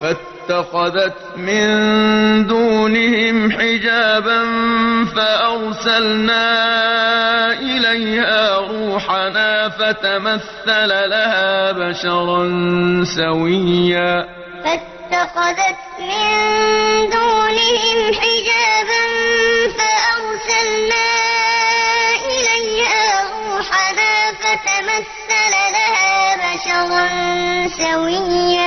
فاتخذت من دونهم حجابا فأرسلنا إليها روحنا فتمثل لها بشرا سويا. فاتخذت من دونهم حجابا فأرسلنا إليها روحنا فتمثل لها بشرا سويا.